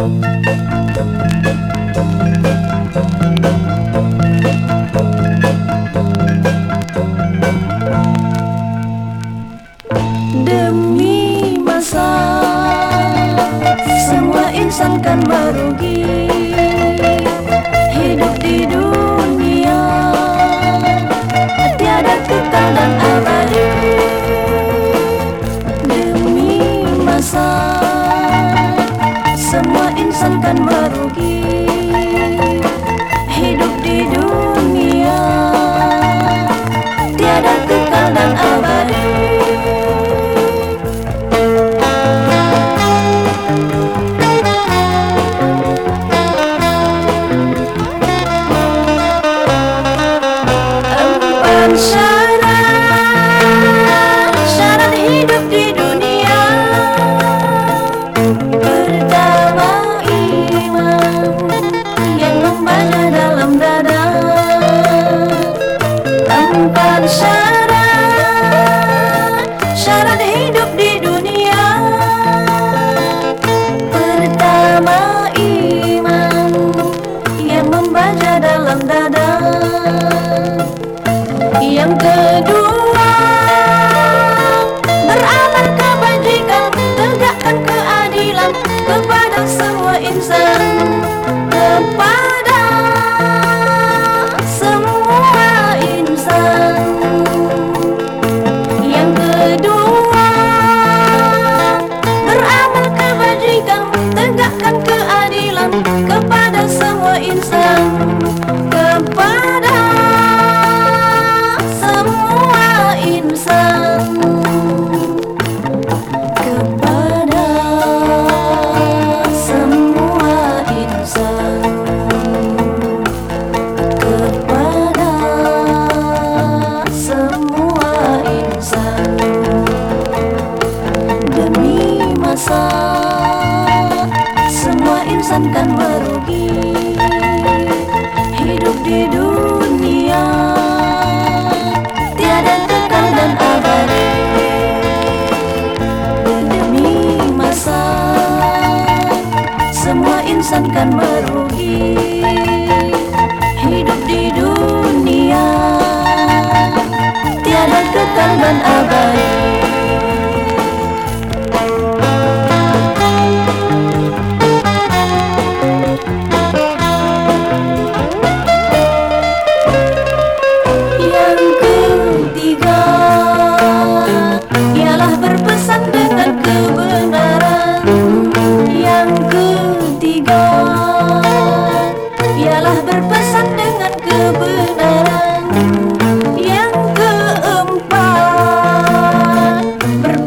Demi masa Semua insan kan merugi Membara dalam dada Empat syarat Syarat hidup di dunia. Pertama iman Yang membaca dalam dada yang kedua hidup di dunia tiada kekal dan abadi demi masa semua insan kan merugi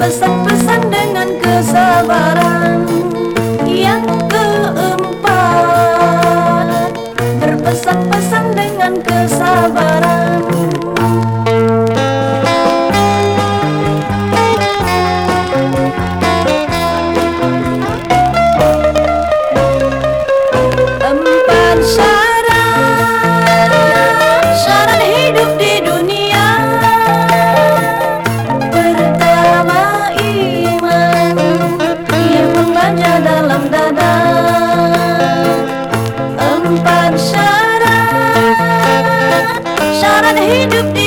Berpesan-pesan dengan kesabaran. Yang keempat Berpesan-pesan dengan kesabaran hidup di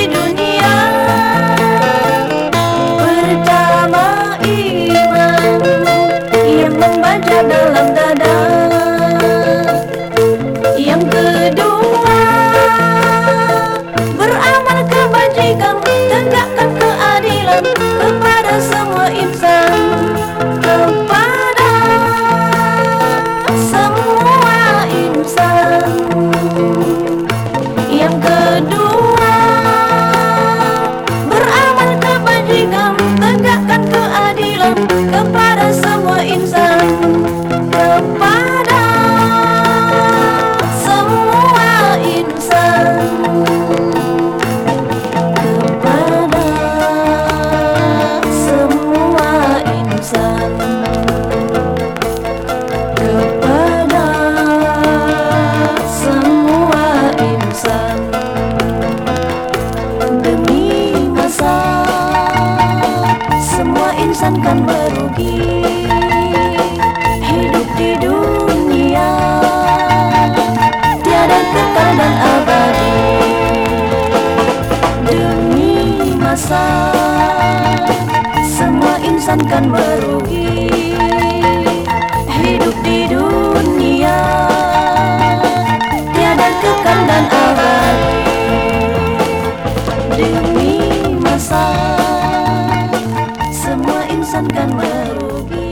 Insan kan berugi Hidup di dunia Tiada kekal dan abadi. Demi masa Semua insan kan berugi bosan kan merugi